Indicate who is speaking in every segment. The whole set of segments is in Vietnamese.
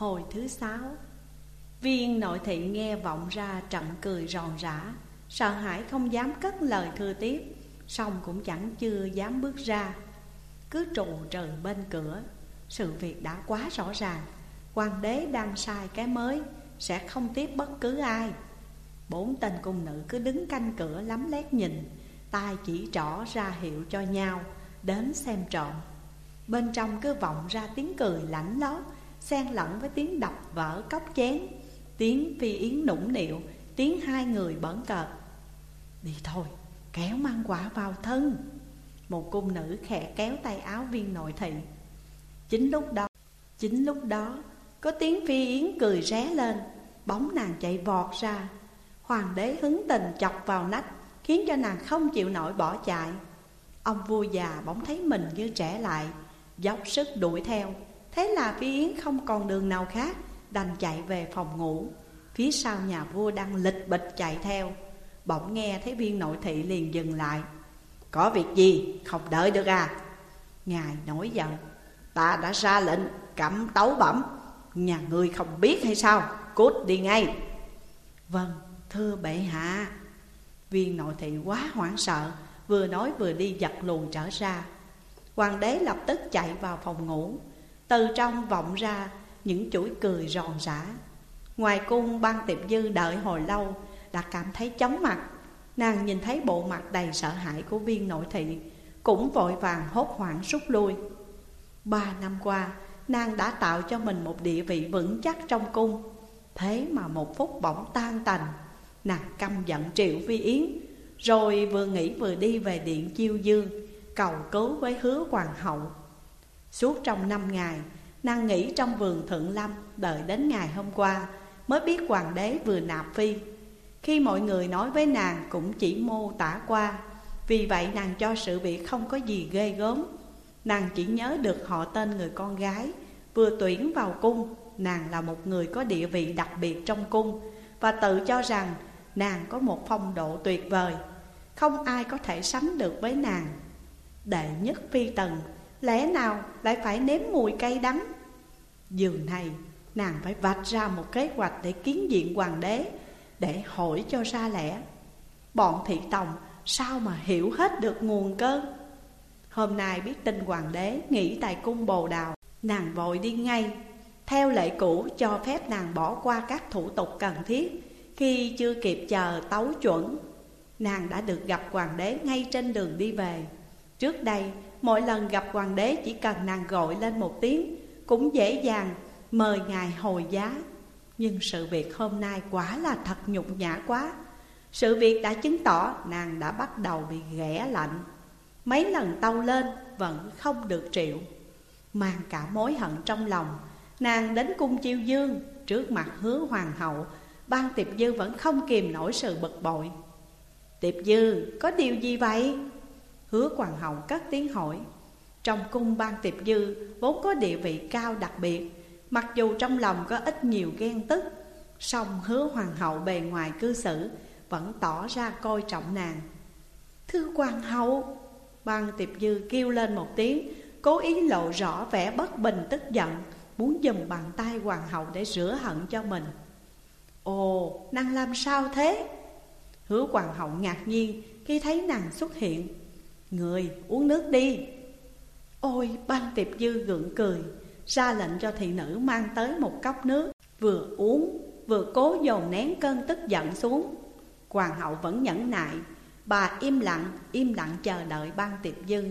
Speaker 1: Hồi thứ sáu, Viên nội thị nghe vọng ra trận cười ròn rã, Sợ hãi không dám cất lời thừa tiếp Xong cũng chẳng chưa dám bước ra. Cứ trù trừ bên cửa, Sự việc đã quá rõ ràng, Hoàng đế đang sai cái mới, Sẽ không tiếp bất cứ ai. Bốn tên cung nữ cứ đứng canh cửa lắm lét nhìn tay chỉ trỏ ra hiệu cho nhau, Đến xem trộm. Bên trong cứ vọng ra tiếng cười lạnh lót Xen lẫn với tiếng đập vỡ cốc chén, Tiếng phi yến nũng nịu, Tiếng hai người bẩn cợt. Đi thôi, kéo mang quả vào thân. Một cung nữ khẽ kéo tay áo viên nội thị. Chính lúc đó, Chính lúc đó, Có tiếng phi yến cười ré lên, Bóng nàng chạy vọt ra. Hoàng đế hứng tình chọc vào nách, Khiến cho nàng không chịu nổi bỏ chạy. Ông vua già bỗng thấy mình như trẻ lại, Dốc sức đuổi theo. Thế là phi yến không còn đường nào khác, Đành chạy về phòng ngủ. Phía sau nhà vua đang lịch bịch chạy theo. Bỗng nghe thấy viên nội thị liền dừng lại. Có việc gì? Không đợi được à? Ngài nổi giận Ta đã ra lệnh cấm tấu bẩm. Nhà ngươi không biết hay sao? Cút đi ngay. Vâng thưa bệ hạ. Viên nội thị quá hoảng sợ, Vừa nói vừa đi giật luồn trở ra. Hoàng đế lập tức chạy vào phòng ngủ. Từ trong vọng ra, những chuỗi cười ròn rã. Ngoài cung ban tiệp dư đợi hồi lâu, Đã cảm thấy chóng mặt. Nàng nhìn thấy bộ mặt đầy sợ hãi của viên nội thị, Cũng vội vàng hốt hoảng rút lui. Ba năm qua, Nàng đã tạo cho mình một địa vị vững chắc trong cung. Thế mà một phút bỗng tan tành, Nàng căm giận triệu vi yến, Rồi vừa nghĩ vừa đi về điện chiêu dương Cầu cứu với hứa hoàng hậu. Suốt trong năm ngày, Nàng nghỉ trong vườn thượng lâm Đợi đến ngày hôm qua Mới biết hoàng đế vừa nạp phi. Khi mọi người nói với nàng Cũng chỉ mô tả qua, Vì vậy nàng cho sự việc không có gì ghê gớm. Nàng chỉ nhớ được họ tên người con gái, Vừa tuyển vào cung, Nàng là một người có địa vị đặc biệt trong cung Và tự cho rằng nàng có một phong độ tuyệt vời, Không ai có thể sánh được với nàng. Đệ nhất phi tần Lẽ nào lại phải nếm mùi cay đắng? Dường này, nàng phải vạch ra một kế hoạch để kiến diện hoàng đế, Để hỏi cho ra lẽ. Bọn thị tòng sao mà hiểu hết được nguồn cơn? Hôm nay biết tin hoàng đế nghỉ tại cung bồ đào, Nàng vội đi ngay. Theo lệ cũ cho phép nàng bỏ qua các thủ tục cần thiết, Khi chưa kịp chờ tấu chuẩn, Nàng đã được gặp hoàng đế ngay trên đường đi về. Trước đây mỗi lần gặp hoàng đế chỉ cần nàng gọi lên một tiếng, Cũng dễ dàng mời ngài hồi giá Nhưng sự việc hôm nay quả là thật nhục nhã quá. Sự việc đã chứng tỏ nàng đã bắt đầu bị ghẻ lạnh. Mấy lần tâu lên vẫn không được triệu Mang cả mối hận trong lòng, Nàng đến cung chiêu dương Trước mặt hứa hoàng hậu, Ban tiệp dư vẫn không kìm nổi sự bực bội. Tiệp dư, có điều gì vậy? Hứa hoàng hậu cất tiếng hỏi. Trong cung ban tiệp dư vốn có địa vị cao đặc biệt Mặc dù trong lòng có ít nhiều ghen tức song hứa hoàng hậu bề ngoài cư xử Vẫn tỏ ra coi trọng nàng. Thưa hoàng hậu Ban tiệp dư kêu lên một tiếng Cố ý lộ rõ vẻ bất bình tức giận Muốn dùng bàn tay hoàng hậu để rửa hận cho mình. Ồ, nàng làm sao thế? Hứa hoàng hậu ngạc nhiên khi thấy nàng xuất hiện. Người uống nước đi. Ôi, ban tiệp dư gượng cười Ra lệnh cho thị nữ mang tới một cốc nước Vừa uống vừa cố dồn nén cơn tức giận xuống. Hoàng hậu vẫn nhẫn nại Bà im lặng, im lặng chờ đợi ban tiệp dư.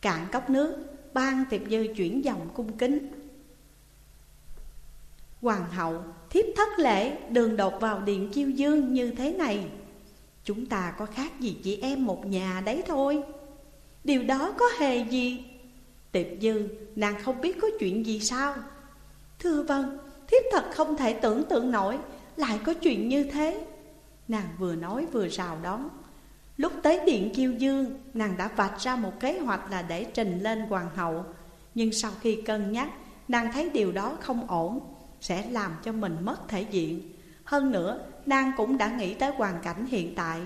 Speaker 1: Cạn cốc nước, ban tiệp dư chuyển dòng cung kính. Hoàng hậu, thiếp thất lễ đường đột vào điện chiêu dương như thế này. Chúng ta có khác gì chị em một nhà đấy thôi. Điều đó có hề gì? Tiệp dư, nàng không biết có chuyện gì sao? Thưa vâng, thiếp thật không thể tưởng tượng nổi Lại có chuyện như thế. Nàng vừa nói vừa rào đón. Lúc tới điện kiêu dương Nàng đã vạch ra một kế hoạch là để trình lên hoàng hậu. Nhưng sau khi cân nhắc Nàng thấy điều đó không ổn Sẽ làm cho mình mất thể diện. Hơn nữa, nàng cũng đã nghĩ tới hoàn cảnh hiện tại.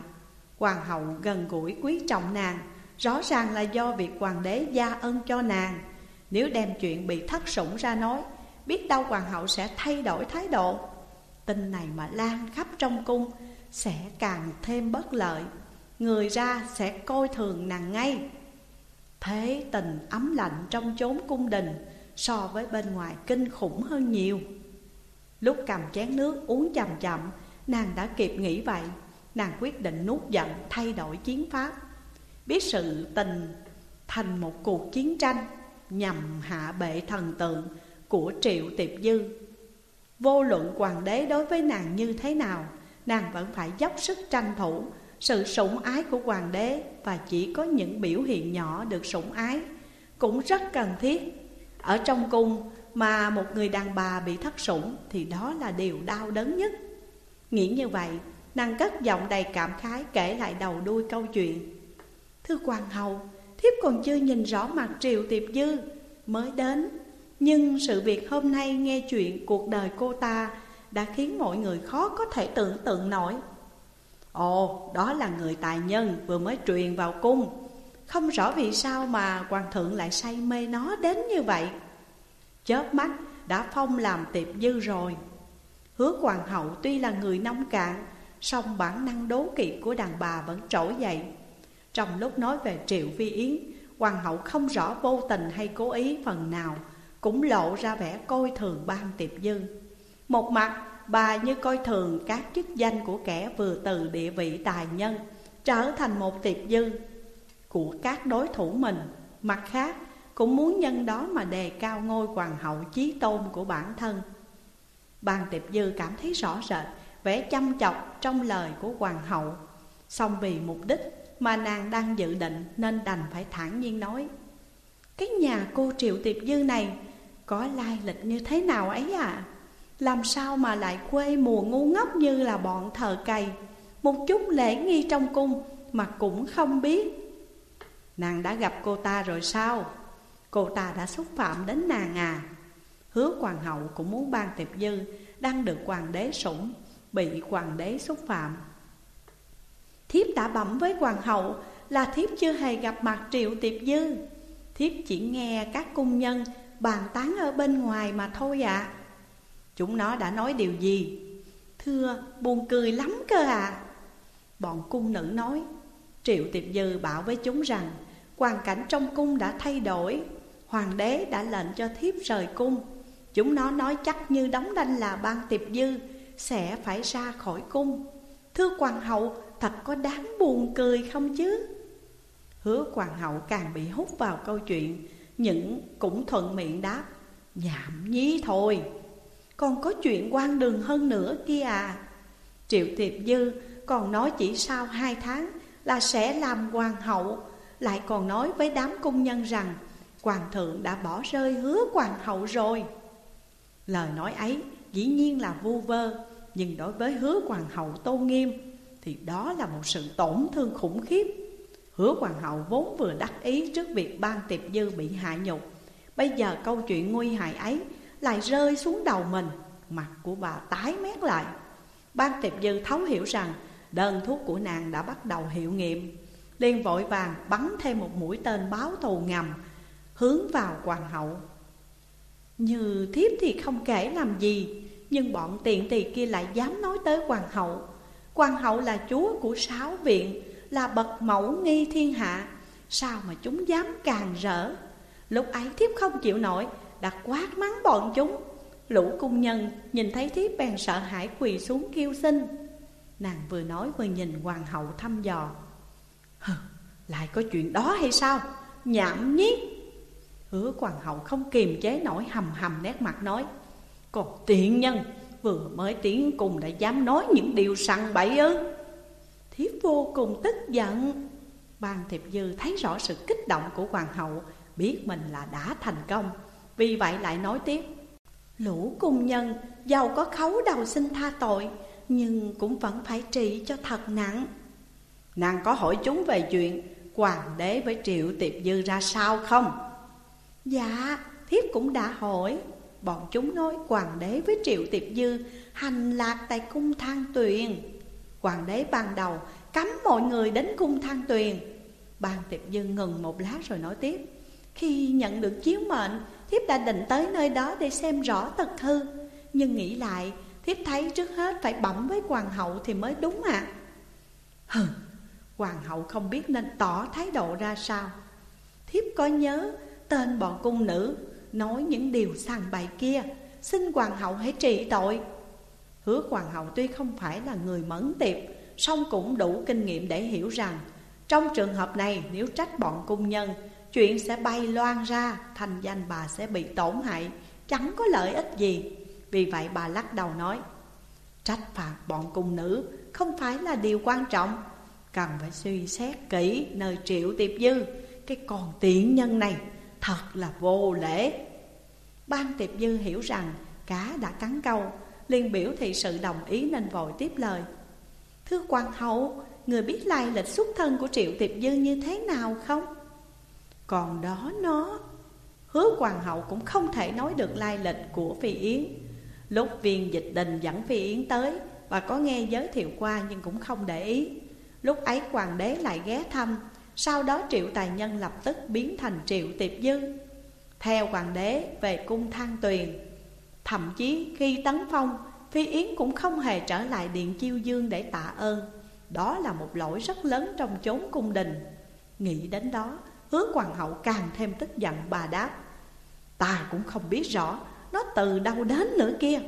Speaker 1: Hoàng hậu gần gũi quý trọng nàng, Rõ ràng là do việc hoàng đế gia ân cho nàng. Nếu đem chuyện bị thất sủng ra nói, Biết đâu hoàng hậu sẽ thay đổi thái độ. Tin này mà lan khắp trong cung, Sẽ càng thêm bất lợi. Người ra sẽ coi thường nàng ngay. Thế tình ấm lạnh trong chốn cung đình So với bên ngoài kinh khủng hơn nhiều. Lúc cầm chén nước uống chậm chậm, Nàng đã kịp nghĩ vậy. Nàng quyết định nuốt giận, thay đổi chiến pháp. Biết sự tình thành một cuộc chiến tranh Nhằm hạ bệ thần tượng của Triệu Tiệp Dư. Vô luận hoàng đế đối với nàng như thế nào, Nàng vẫn phải dốc sức tranh thủ Sự sủng ái của hoàng đế Và chỉ có những biểu hiện nhỏ được sủng ái. Cũng rất cần thiết. Ở trong cung mà một người đàn bà bị thất sủng Thì đó là điều đau đớn nhất. Nghĩ như vậy Nàng cất giọng đầy cảm khái kể lại đầu đuôi câu chuyện. Thưa hoàng hậu Thiếp còn chưa nhìn rõ mặt Triều Tiệp Dư Mới đến. Nhưng sự việc hôm nay nghe chuyện cuộc đời cô ta Đã khiến mọi người khó có thể tưởng tượng nổi. Ồ, đó là người tài nhân vừa mới truyền vào cung. Không rõ vì sao mà hoàng thượng lại say mê nó đến như vậy. Chớp mắt, đã phong làm tiệp dư rồi. Hứa hoàng hậu tuy là người nông cạn, song bản năng đố kỵ của đàn bà vẫn trỗi dậy. Trong lúc nói về Triệu Vi Yến, Hoàng hậu không rõ vô tình hay cố ý phần nào, Cũng lộ ra vẻ coi thường ban tiệp dư. Một mặt, bà như coi thường các chức danh của kẻ vừa từ địa vị tài nhân, Trở thành một tiệp dư của các đối thủ mình. Mặt khác cũng muốn nhân đó mà đề cao ngôi hoàng hậu chí tôn của bản thân. Bàn tiệp dư cảm thấy rõ rệt, vẻ chăm chọc trong lời của hoàng hậu. Song vì mục đích mà nàng đang dự định nên đành phải thản nhiên nói, Cái nhà cô Triệu Tiệp Dư này có lai lịch như thế nào ấy à? Làm sao mà lại quê mùa ngu ngốc như là bọn thờ cày? Một chút lễ nghi trong cung mà cũng không biết. Nàng đã gặp cô ta rồi sao? Cô ta đã xúc phạm đến nàng à. Hứa hoàng hậu cũng muốn ban tiệp dư Đang được hoàng đế sủng Bị hoàng đế xúc phạm. Thiếp đã bẩm với hoàng hậu Là thiếp chưa hề gặp mặt triệu tiệp dư. Thiếp chỉ nghe các cung nhân bàn tán ở bên ngoài mà thôi ạ. À. Chúng nó đã nói điều gì? Thưa, buồn cười lắm cơ à Bọn cung nữ nói Triệu tiệp dư bảo với chúng rằng Hoàn cảnh trong cung đã thay đổi. Hoàng đế đã lệnh cho thiếp rời cung. Chúng nó nói chắc như đóng đanh là ban tiệp dư, Sẽ phải ra khỏi cung. Thưa hoàng hậu, thật có đáng buồn cười không chứ? Hứa hoàng hậu càng bị hút vào câu chuyện, Những cũng thuận miệng đáp, Nhảm nhí thôi. Còn có chuyện quan đường hơn nữa kia à? Triệu Tiệp Dư, còn nói chỉ sau hai tháng Là sẽ làm hoàng hậu, Lại còn nói với đám cung nhân rằng Hoàng thượng đã bỏ rơi hứa hoàng hậu rồi. Lời nói ấy dĩ nhiên là vu vơ, Nhưng đối với hứa hoàng hậu tô nghiêm Thì đó là một sự tổn thương khủng khiếp. Hứa hoàng hậu vốn vừa đắc ý trước việc ban tiệp dư bị hạ nhục, Bây giờ câu chuyện nguy hại ấy lại rơi xuống đầu mình, Mặt của bà tái mét lại. Ban tiệp dư thấu hiểu rằng đơn thuốc của nàng đã bắt đầu hiệu nghiệm, liền vội vàng bắn thêm một mũi tên báo thù ngầm hướng vào hoàng hậu. Như thiếp thì không kể làm gì Nhưng bọn tiện tỳ kia lại dám nói tới hoàng hậu. Hoàng hậu là chúa của sáu viện Là bậc mẫu nghi thiên hạ. Sao mà chúng dám càng rỡ? Lúc ấy thiếp không chịu nổi Đã quát mắng bọn chúng. Lũ cung nhân nhìn thấy thiếp bèn sợ hãi quỳ xuống kêu xin. Nàng vừa nói vừa nhìn hoàng hậu thăm dò. Hừ, lại có chuyện đó hay sao? Nhảm nhiếc Hứa hoàng hậu không kiềm chế nổi, hầm hầm nét mặt nói, Còn tiện nhân, vừa mới tiến cùng đã dám nói những điều sằng bậy ư? Thiếp vô cùng tức giận. Ban thiệp dư thấy rõ sự kích động của hoàng hậu, Biết mình là đã thành công, Vì vậy lại nói tiếp, Lũ cung nhân, giàu có khấu đầu xin tha tội, Nhưng cũng vẫn phải trị cho thật nặng. Nàng có hỏi chúng về chuyện Hoàng đế với triệu tiệp dư ra sao không? Dạ, thiếp cũng đã hỏi. Bọn chúng nói hoàng đế với triệu tiệp dư Hành lạc tại cung thang tuyền. Hoàng đế ban đầu cấm mọi người đến cung thang tuyền. Ban tiệp dư ngừng một lát rồi nói tiếp. Khi nhận được chiếu mệnh Thiếp đã định tới nơi đó để xem rõ tật hư Nhưng nghĩ lại Thiếp thấy trước hết phải bẩm với hoàng hậu thì mới đúng ạ. À. Hừ Hoàng hậu không biết nên tỏ thái độ ra sao. Thiếp có nhớ tên bọn cung nữ, Nói những điều sằng bậy kia, Xin hoàng hậu hãy trị tội. Hứa hoàng hậu tuy không phải là người mẫn tiệp, song cũng đủ kinh nghiệm để hiểu rằng, Trong trường hợp này nếu trách bọn cung nhân, Chuyện sẽ bay loan ra, Thành danh bà sẽ bị tổn hại, Chẳng có lợi ích gì. Vì vậy bà lắc đầu nói, Trách phạt bọn cung nữ Không phải là điều quan trọng, Cần phải suy xét kỹ nơi triệu tiệp dư. Cái con tiện nhân này Thật là vô lễ. Ban tiệp dư hiểu rằng Cá đã cắn câu, liền biểu thị sự đồng ý nên vội tiếp lời. Thưa Quan hậu, Người biết lai lịch xuất thân của triệu tiệp dư như thế nào không? Còn đó nó, Hứa hoàng hậu cũng không thể nói được lai lịch của Phi Yến. Lúc viên dịch đình dẫn Phi Yến tới, Bà có nghe giới thiệu qua nhưng cũng không để ý. Lúc ấy hoàng đế lại ghé thăm sau đó triệu tài nhân lập tức biến thành triệu tiệp dư, Theo hoàng đế về cung thang tuyền. Thậm chí khi tấn phong, Phi Yến cũng không hề trở lại điện chiêu dương để tạ ơn. Đó là một lỗi rất lớn trong chốn cung đình. Nghĩ đến đó, Hứa hoàng hậu càng thêm tức giận bà đáp, Ta cũng không biết rõ, Nó từ đâu đến nữa kia?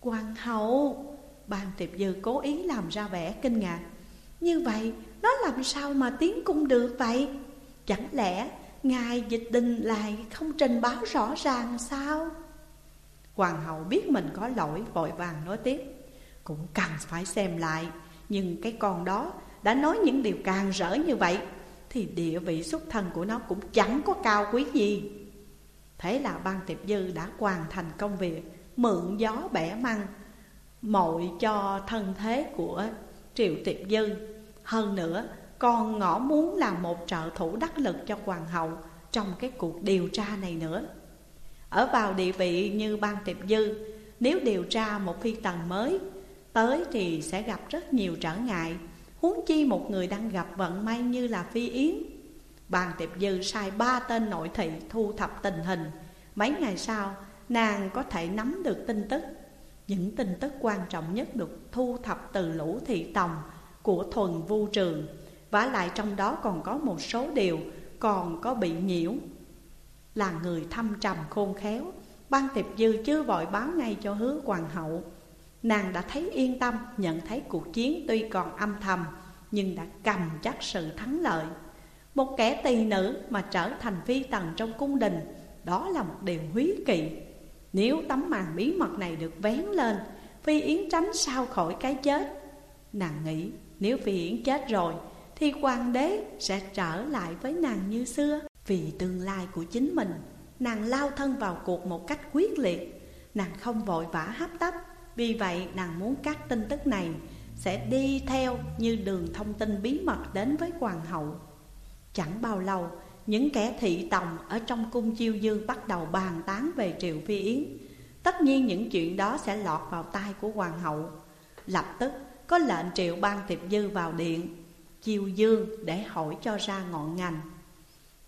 Speaker 1: Hoàng hậu, Ban tiệp dư cố ý làm ra vẻ kinh ngạc, Như vậy nó làm sao mà tiến cung được vậy? Chẳng lẽ Ngài dịch đình lại không trình báo rõ ràng sao? Hoàng hậu biết mình có lỗi, vội vàng nói tiếp. Cũng cần phải xem lại, Nhưng cái con đó đã nói những điều càng rỡ như vậy, Thì địa vị xuất thân của nó cũng chẳng có cao quý gì. Thế là ban tiệp dư đã hoàn thành công việc, Mượn gió bẻ măng, Mội cho thân thế của triệu tiệp dư. Hơn nữa còn ngõ muốn làm một trợ thủ đắc lực cho hoàng hậu Trong cái cuộc điều tra này nữa. Ở vào địa vị như ban tiệp dư, Nếu điều tra một phi tần mới, Tới thì sẽ gặp rất nhiều trở ngại. Huống chi một người đang gặp vận may như là Phi Yến. Bàn tiệp dư sai ba tên nội thị thu thập tình hình. Mấy ngày sau, nàng có thể nắm được tin tức. Những tin tức quan trọng nhất được thu thập từ lũ thị tòng của thuần vu trường. Và lại trong đó còn có một số điều còn có bị nhiễu. Là người thâm trầm khôn khéo, Ban tiệp dư chưa vội báo ngay cho hứa hoàng hậu. Nàng đã thấy yên tâm, nhận thấy cuộc chiến tuy còn âm thầm, Nhưng đã cầm chắc sự thắng lợi. Một kẻ tỳ nữ mà trở thành phi tần trong cung đình, Đó là một điều húy kỵ. Nếu tấm màn bí mật này được vén lên, Phi Yến tránh sao khỏi cái chết, Nàng nghĩ nếu Phi Yến chết rồi, Thì hoàng đế sẽ trở lại với nàng như xưa. Vì tương lai của chính mình, Nàng lao thân vào cuộc một cách quyết liệt. Nàng không vội vã hấp tấp, Vì vậy nàng muốn các tin tức này Sẽ đi theo như đường thông tin bí mật đến với hoàng hậu. Chẳng bao lâu, Những kẻ thị tòng ở trong cung chiêu dương Bắt đầu bàn tán về Triệu Phi Yến. Tất nhiên những chuyện đó sẽ lọt vào tai của hoàng hậu. Lập tức có lệnh triệu ban tiệp dư vào điện Chiêu dương để hỏi cho ra ngọn ngành.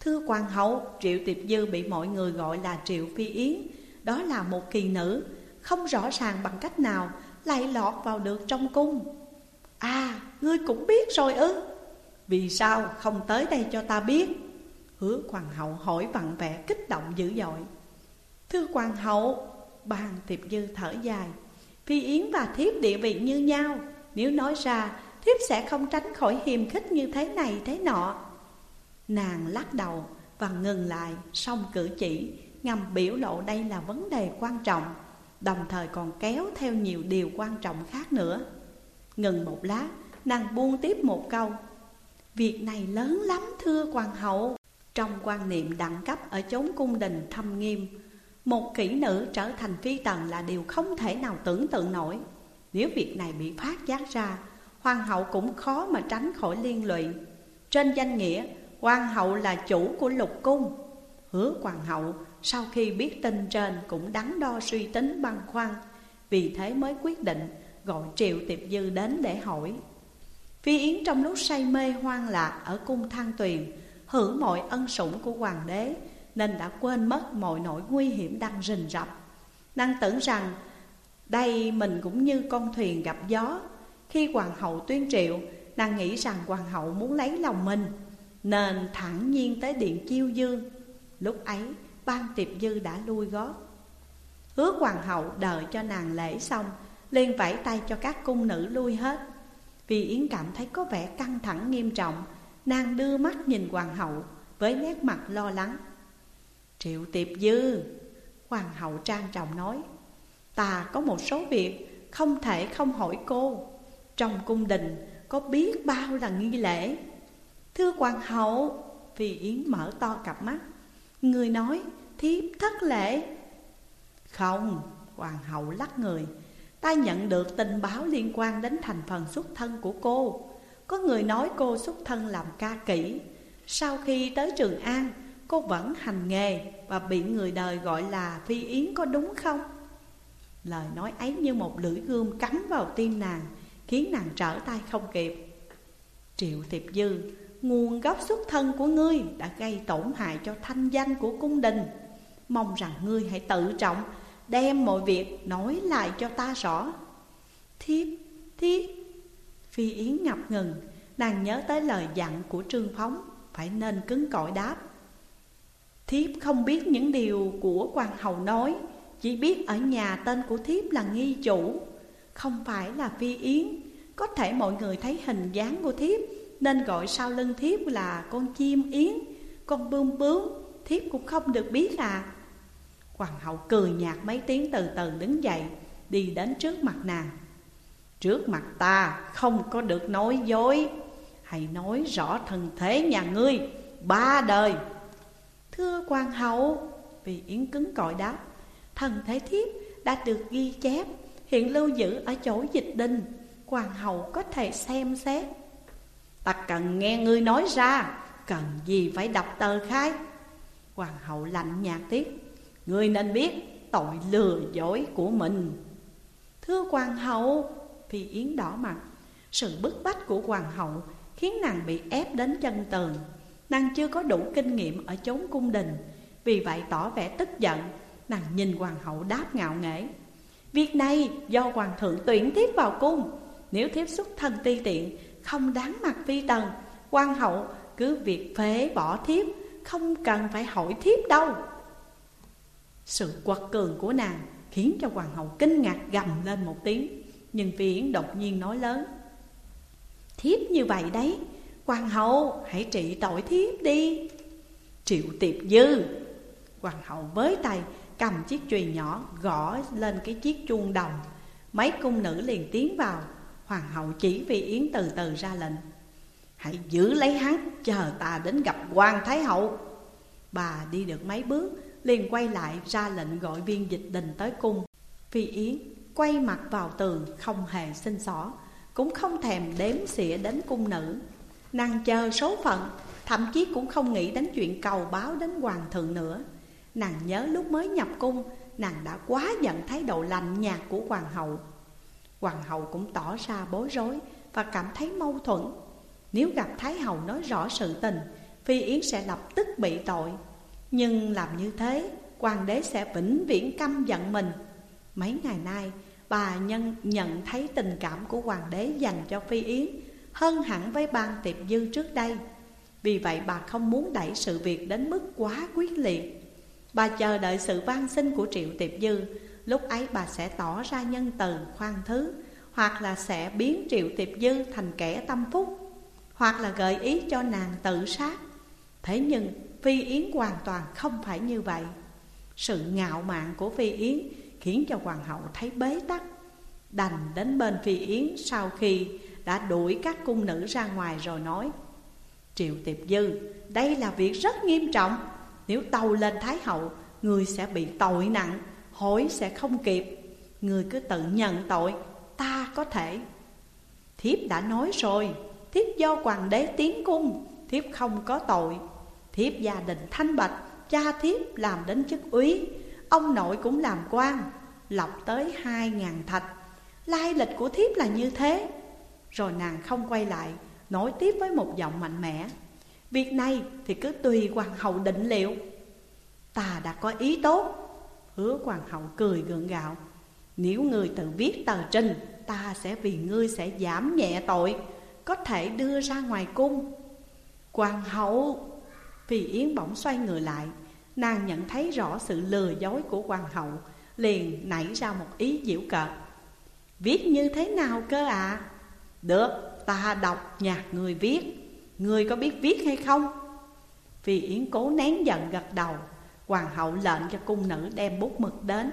Speaker 1: Thưa hoàng hậu, Triệu Tiệp Dư bị mọi người gọi là Triệu Phi Yến Đó là một kỳ nữ, không rõ ràng bằng cách nào lại lọt vào được trong cung. À, ngươi cũng biết rồi ư? Vì sao không tới đây cho ta biết? Hứa hoàng hậu hỏi vặn vẻ kích động dữ dội. Thưa hoàng hậu, bàn Tiệp Dư thở dài. Phi Yến và Thiếp địa vị như nhau. Nếu nói ra, Thiếp sẽ không tránh khỏi hiềm khích như thế này thế nọ. Nàng lắc đầu và ngừng lại Xong cử chỉ ngầm biểu lộ đây là vấn đề quan trọng Đồng thời còn kéo theo nhiều điều quan trọng khác nữa. Ngừng một lát Nàng buông tiếp một câu Việc này lớn lắm thưa hoàng hậu. Trong quan niệm đẳng cấp ở chốn cung đình thâm nghiêm Một kỹ nữ trở thành phi tần là điều không thể nào tưởng tượng nổi. Nếu việc này bị phát giác ra, Hoàng hậu cũng khó mà tránh khỏi liên lụy. Trên danh nghĩa, Hoàng hậu là chủ của lục cung. Hứa hoàng hậu, sau khi biết tin trên cũng đắn đo suy tính băn khoăn, Vì thế mới quyết định gọi Triệu Tiệp Dư đến để hỏi. Phi Yến trong lúc say mê hoang lạc ở cung thang tuyền, Hưởng mọi ân sủng của hoàng đế, Nên đã quên mất mọi nỗi nguy hiểm đang rình rập. Nàng tưởng rằng đây mình cũng như con thuyền gặp gió. Khi hoàng hậu tuyên triệu, Nàng nghĩ rằng hoàng hậu muốn lấy lòng mình, Nên thẳng nhiên tới điện chiêu dương. Lúc ấy, ban tiệp dư đã lui gót. Hứa hoàng hậu đợi cho nàng lễ xong, liền vẫy tay cho các cung nữ lui hết. Vì Yến cảm thấy có vẻ căng thẳng nghiêm trọng, Nàng đưa mắt nhìn hoàng hậu với nét mặt lo lắng. Triệu tiệp dư, Hoàng hậu trang trọng nói Ta có một số việc không thể không hỏi cô. Trong cung đình, có biết bao là nghi lễ. Thưa hoàng hậu Vì Yến mở to cặp mắt. Người nói, thiếp thất lễ. Không, Hoàng hậu lắc người. Ta nhận được tình báo liên quan đến thành phần xuất thân của cô. Có người nói cô xuất thân làm ca kỹ. Sau khi tới Trường An, Cô vẫn hành nghề Và bị người đời gọi là Phi Yến có đúng không? Lời nói ấy như một lưỡi gươm cắm vào tim nàng Khiến nàng trở tay không kịp. Triệu Tiệp Dư Nguồn gốc xuất thân của ngươi Đã gây tổn hại cho thanh danh của cung đình. Mong rằng ngươi hãy tự trọng Đem mọi việc nói lại cho ta rõ. Thiếp, thiếp. Phi Yến ngập ngừng Nàng nhớ tới lời dặn của Trương Phóng Phải nên cứng cỏi đáp. Thiếp không biết những điều của quan hầu nói chỉ biết ở nhà tên của thiếp là nghi chủ. Không phải là Phi Yến. Có thể mọi người thấy hình dáng của thiếp, Nên gọi sau lưng thiếp là con chim yến. Con bươm bướm, Thiếp cũng không được biết à. Hoàng hậu cười nhạt mấy tiếng từ từ đứng dậy, Đi đến trước mặt nàng. Trước mặt ta không có được nói dối. Hãy nói rõ thân thế nhà ngươi, Ba đời. Thưa quan hậu Vì Yến cứng cỏi đáp. Thần thế thiếp đã được ghi chép, Hiện lưu giữ ở chỗ dịch đình. Hoàng hậu có thể xem xét. Ta cần nghe ngươi nói ra, Cần gì phải đọc tờ khai? Hoàng hậu lạnh nhạt tiếp. Ngươi nên biết tội lừa dối của mình. Thưa hoàng hậu Phi Yến đỏ mặt. Sự bức bách của hoàng hậu Khiến nàng bị ép đến chân tường. Nàng chưa có đủ kinh nghiệm ở chốn cung đình, Vì vậy tỏ vẻ tức giận Nàng nhìn hoàng hậu đáp ngạo nghễ. Việc này do hoàng thượng tuyển thiếp vào cung. Nếu thiếp xuất thân ti tiện, Không đáng mặt phi tần Hoàng hậu cứ việc phế bỏ thiếp, Không cần phải hỏi thiếp đâu. Sự quật cường của nàng khiến cho hoàng hậu kinh ngạc gầm lên một tiếng, Nhưng Phi Yến đột nhiên nói lớn. Thiếp như vậy đấy, Hoàng hậu, hãy trị tội thiếp đi. Triệu tiệp dư, Hoàng hậu với tay cầm chiếc chùy nhỏ gõ lên cái chiếc chuông đồng. Mấy cung nữ liền tiến vào, Hoàng hậu chỉ vì Yến từ từ ra lệnh, Hãy giữ lấy hắn, chờ ta đến gặp quan thái hậu. Bà đi được mấy bước, liền quay lại ra lệnh gọi viên dịch đình tới cung. Phi Yến quay mặt vào tường, không hề xin xỏ, Cũng không thèm đếm xỉa đến cung nữ. Nàng chờ số phận, Thậm chí cũng không nghĩ đến chuyện cầu báo đến hoàng thượng nữa. Nàng nhớ lúc mới nhập cung, Nàng đã quá giận thái độ lạnh nhạt của hoàng hậu. Hoàng hậu cũng tỏ ra bối rối Và cảm thấy mâu thuẫn. Nếu gặp thái hậu nói rõ sự tình, Phi Yến sẽ lập tức bị tội. Nhưng làm như thế, Hoàng đế sẽ vĩnh viễn căm giận mình. Mấy ngày nay, Bà nhân nhận thấy tình cảm của hoàng đế dành cho Phi Yến Hơn hẳn với ban tiệp dư trước đây. Vì vậy bà không muốn đẩy sự việc đến mức quá quyết liệt. Bà chờ đợi sự van xin của Triệu Tiệp Dư. Lúc ấy bà sẽ tỏ ra nhân từ, khoan thứ Hoặc là sẽ biến Triệu Tiệp Dư thành kẻ tâm phúc Hoặc là gợi ý cho nàng tự sát. Thế nhưng Phi Yến hoàn toàn không phải như vậy. Sự ngạo mạn của Phi Yến khiến cho hoàng hậu thấy bế tắc. Đành đến bên Phi Yến sau khi đã đuổi các cung nữ ra ngoài rồi nói Triệu Tiệp Dư, đây là việc rất nghiêm trọng. Nếu tàu lên Thái Hậu, người sẽ bị tội nặng Hối sẽ không kịp. Người cứ tự nhận tội, ta có thể. Thiếp đã nói rồi, thiếp do hoàng đế tiến cung Thiếp không có tội. Thiếp gia đình thanh bạch Cha thiếp làm đến chức úy Ông nội cũng làm quan Lọc tới hai ngàn thạch. Lai lịch của thiếp là như thế. Rồi nàng không quay lại Nói tiếp với một giọng mạnh mẽ. Việc này thì cứ tùy hoàng hậu định liệu. Ta đã có ý tốt. Hứa hoàng hậu cười gượng gạo. Nếu ngươi tự viết tờ trình Ta sẽ vì ngươi sẽ giảm nhẹ tội Có thể đưa ra ngoài cung. Hoàng hậu Phi Yến bỗng xoay người lại Nàng nhận thấy rõ sự lừa dối của hoàng hậu Liền nảy ra một ý diễu cợt. Viết như thế nào cơ ạ? À? Được, ta đọc nhạc người viết. Người có biết viết hay không? Phi Yến cố nén giận gật đầu Hoàng hậu lệnh cho cung nữ đem bút mực đến.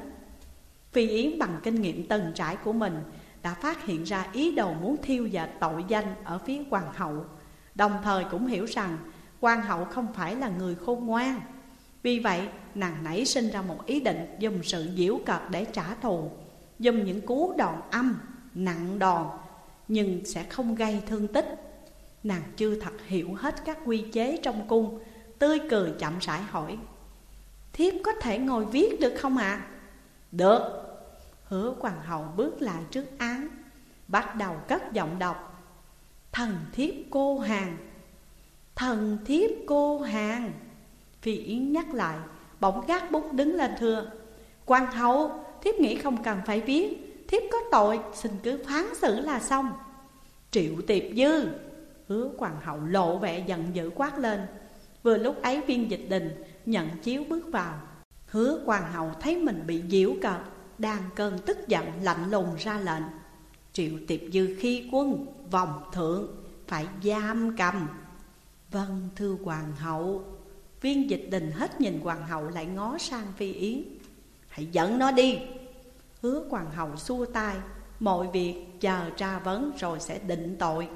Speaker 1: Phi Yến bằng kinh nghiệm từng trải của mình Đã phát hiện ra ý đồ muốn thiêu dệt tội danh ở phía hoàng hậu. Đồng thời cũng hiểu rằng Hoàng hậu không phải là người khôn ngoan. Vì vậy nàng nảy sinh ra một ý định Dùng sự diễu cợt để trả thù Dùng những cú đòn âm, nặng đòn Nhưng sẽ không gây thương tích. Nàng chưa thật hiểu hết các quy chế trong cung, Tươi cười chậm rãi hỏi, Thiếp có thể ngồi viết được không ạ? À? Được Hứa hoàng hậu bước lại trước án, Bắt đầu cất giọng đọc, Thần thiếp cô hàng Thần thiếp cô hàng Phi Yến nhắc lại, Bỗng gác bút đứng lên thưa Quan hậu, Thiếp nghĩ không cần phải viết, Thiếp có tội, Xin cứ phán xử là xong Triệu tiệp dư Hứa hoàng hậu lộ vẻ giận dữ quát lên. Vừa lúc ấy viên dịch đình nhận chiếu bước vào. Hứa hoàng hậu thấy mình bị diễu cợt Đang cơn tức giận lạnh lùng ra lệnh. Triệu tiệp dư khi quân, vòng thượng, Phải giam cầm. Vâng thưa hoàng hậu. Viên dịch đình hết nhìn hoàng hậu lại ngó sang phi yến. Hãy dẫn nó đi. Hứa hoàng hậu xua tay. Mọi việc chờ tra vấn rồi sẽ định tội.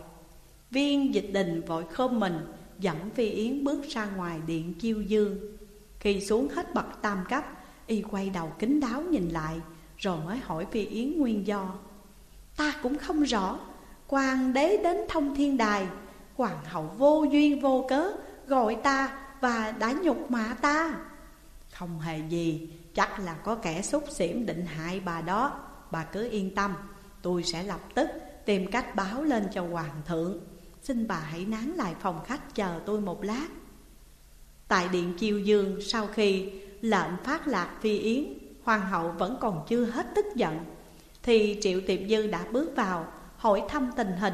Speaker 1: Viên dịch đình vội khom mình Dẫn Phi Yến bước ra ngoài điện chiêu dương. Khi xuống hết bậc tam cấp, Y quay đầu kính đáo nhìn lại, Rồi mới hỏi Phi Yến nguyên do. Ta cũng không rõ Hoàng đế đến thông thiên đài, Hoàng hậu vô duyên vô cớ Gọi ta và đã nhục mạ ta. Không hề gì, Chắc là có kẻ xúc xỉm định hại bà đó. Bà cứ yên tâm, Tôi sẽ lập tức tìm cách báo lên cho hoàng thượng. Xin bà hãy nán lại phòng khách chờ tôi một lát. Tại điện chiêu dương, sau khi lệnh phát lạc phi yến, Hoàng hậu vẫn còn chưa hết tức giận, Thì triệu tiệp dư đã bước vào, hỏi thăm tình hình,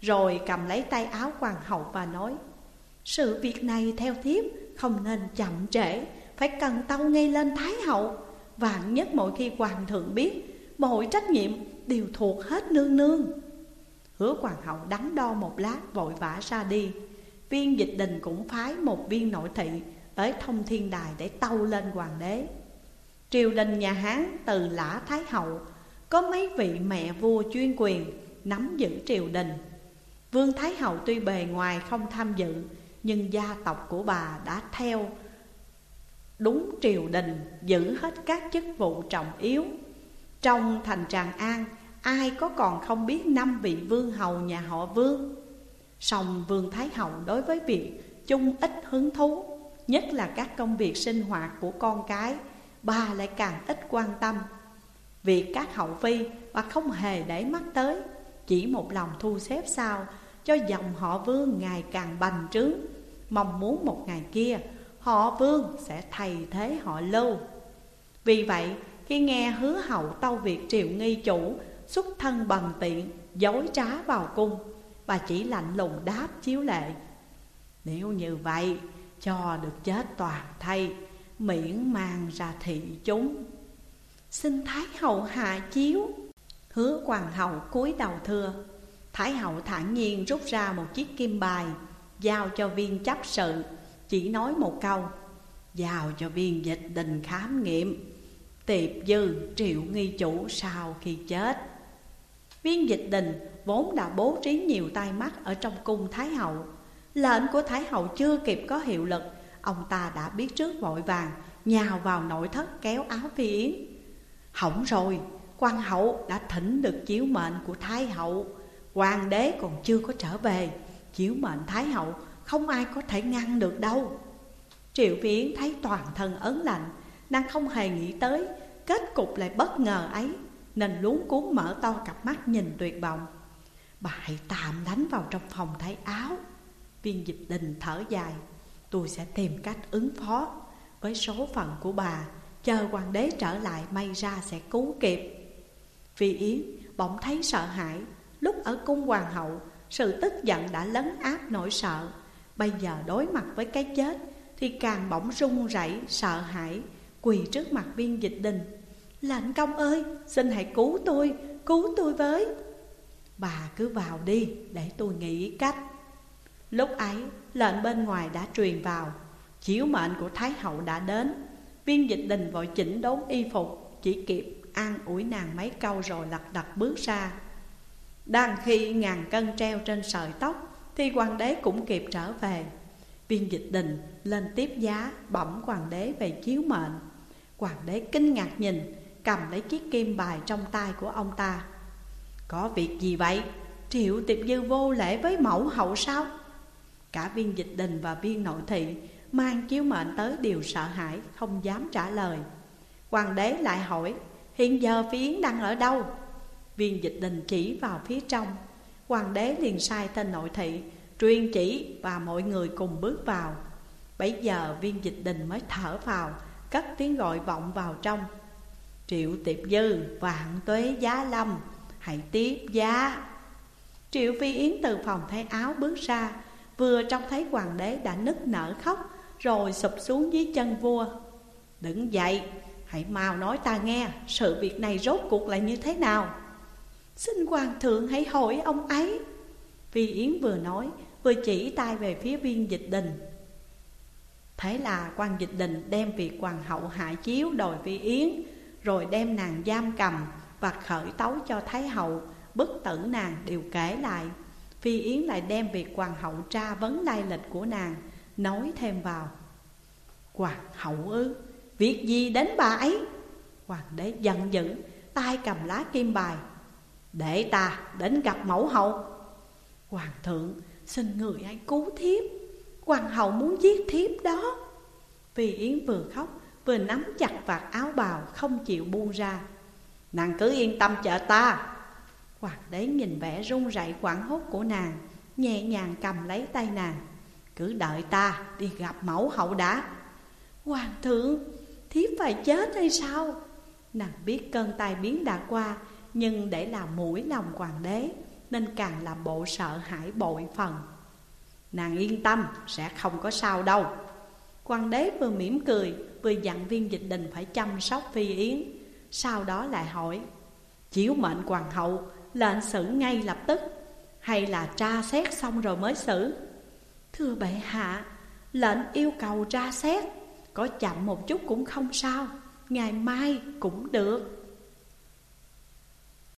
Speaker 1: Rồi cầm lấy tay áo hoàng hậu và nói, Sự việc này theo thiếp không nên chậm trễ, Phải cần tâu ngay lên Thái hậu. Vạn nhất mỗi khi hoàng thượng biết, Mọi trách nhiệm đều thuộc hết nương nương. Hứa hoàng hậu đắn đo một lát vội vã ra đi. Viên dịch đình cũng phái một viên nội thị Tới thông thiên đài để tâu lên hoàng đế. Triều đình nhà Hán từ lã Thái hậu Có mấy vị mẹ vua chuyên quyền Nắm giữ triều đình. Vương Thái hậu tuy bề ngoài không tham dự, Nhưng gia tộc của bà đã theo Đúng triều đình giữ hết các chức vụ trọng yếu Trong thành Tràng An Ai có còn không biết năm vị vương hầu nhà họ vương? Sòng vương Thái Hậu đối với việc chung ít hứng thú, Nhất là các công việc sinh hoạt của con cái, Bà lại càng ít quan tâm. Việc các hậu phi bà không hề để mắt tới, Chỉ một lòng thu xếp sao Cho dòng họ vương ngày càng bành trướng, Mong muốn một ngày kia Họ vương sẽ thay thế họ lưu Vì vậy, khi nghe hứa hậu tâu việc triệu nghi chủ Xuất thân bằng tiện, Dối trá vào cung. Bà chỉ lạnh lùng đáp chiếu lệ. Nếu như vậy, Cho được chết toàn thay, Miễn mang ra thị chúng. Xin Thái hậu hạ chiếu. Hứa hoàng hậu cúi đầu thưa. Thái hậu thản nhiên rút ra một chiếc kim bài, Giao cho viên chấp sự, Chỉ nói một câu. Giao cho viên dịch đình khám nghiệm. Tiệp dư triệu nghi chủ sau khi chết. Viên dịch đình vốn đã bố trí nhiều tai mắt ở trong cung Thái Hậu. Lệnh của Thái Hậu chưa kịp có hiệu lực, Ông ta đã biết trước vội vàng Nhào vào nội thất kéo áo phi yến. Hỏng rồi, quan hậu đã thỉnh được chiếu mệnh của Thái Hậu. Hoàng đế còn chưa có trở về, Chiếu mệnh Thái Hậu không ai có thể ngăn được đâu. Triệu Phi Yến thấy toàn thân ấn lạnh, Nàng không hề nghĩ tới, Kết cục lại bất ngờ ấy nên luống cuốn mở to cặp mắt nhìn tuyệt vọng. Bà hãy tạm đánh vào trong phòng thay áo. Viên dịch đình thở dài. Tôi sẽ tìm cách ứng phó Với số phận của bà. Chờ hoàng đế trở lại, may ra sẽ cứu kịp. Vì Yến bỗng thấy sợ hãi. Lúc ở cung hoàng hậu, Sự tức giận đã lấn áp nỗi sợ. Bây giờ đối mặt với cái chết, Thì càng bỗng run rẩy, sợ hãi, Quỳ trước mặt viên dịch đình. Lệnh công ơi, xin hãy cứu tôi Cứu tôi với. Bà cứ vào đi, để tôi nghĩ cách. Lúc ấy, lệnh bên ngoài đã truyền vào. Chiếu mệnh của Thái hậu đã đến. Viên dịch đình vội chỉnh đốn y phục, Chỉ kịp an ủi nàng mấy câu rồi lật đật bước ra. Đang khi ngàn cân treo trên sợi tóc, Thì hoàng đế cũng kịp trở về. Viên dịch đình lên tiếp giá, bẩm hoàng đế về chiếu mệnh. Hoàng đế kinh ngạc nhìn Cầm lấy chiếc kim bài trong tay của ông ta Có việc gì vậy? Triệu tiệp dư vô lễ với mẫu hậu sao? Cả viên dịch đình và viên nội thị Mang chiếu mệnh tới đều sợ hãi, Không dám trả lời Hoàng đế lại hỏi, Hiện giờ Phi Yến đang ở đâu? Viên dịch đình chỉ vào phía trong Hoàng đế liền sai tên nội thị, Truyền chỉ và mọi người cùng bước vào Bây giờ viên dịch đình mới thở vào, Cất tiếng gọi vọng vào trong Triệu tiệp dư, vạn tuế giá lâm. Hãy tiếp giá. Triệu Phi Yến từ phòng thay áo bước ra. Vừa trông thấy hoàng đế đã nức nở khóc, Rồi sụp xuống dưới chân vua. Đứng dậy, Hãy mau nói ta nghe, Sự việc này rốt cuộc là như thế nào? Xin hoàng thượng hãy hỏi ông ấy. Phi Yến vừa nói, Vừa chỉ tay về phía viên dịch đình. Thế là quan dịch đình đem việc hoàng hậu hạ chiếu đòi Phi Yến. Rồi đem nàng giam cầm và khởi tấu cho Thái hậu, Bức tử nàng đều kể lại. Phi Yến lại đem việc hoàng hậu tra vấn lai lịch của nàng, Nói thêm vào. Hoàng hậu ư, Việc gì đến bà ấy? Hoàng đế giận dữ, tay cầm lá kim bài. Để ta đến gặp mẫu hậu. Hoàng thượng, xin người hãy cứu thiếp. Hoàng hậu muốn giết thiếp đó. Phi Yến vừa khóc Vừa nắm chặt vạt áo bào, Không chịu buông ra. Nàng cứ yên tâm chờ ta. Hoàng đế nhìn vẻ run rẩy quảng hốt của nàng, Nhẹ nhàng cầm lấy tay nàng. Cứ đợi ta đi gặp mẫu hậu đã. Hoàng thượng, Thiếp phải chết hay sao? Nàng biết cơn tai biến đã qua, Nhưng để làm mũi lòng hoàng đế, Nên càng làm bộ sợ hãi bội phần. Nàng yên tâm, sẽ không có sao đâu. Hoàng đế vừa mỉm cười, Vừa dặn viên dịch đình phải chăm sóc phi yến. Sau đó lại hỏi, Chiếu mệnh hoàng hậu, lệnh xử ngay lập tức, Hay là tra xét xong rồi mới xử? Thưa bệ hạ, Lệnh yêu cầu tra xét, Có chậm một chút cũng không sao, Ngày mai cũng được.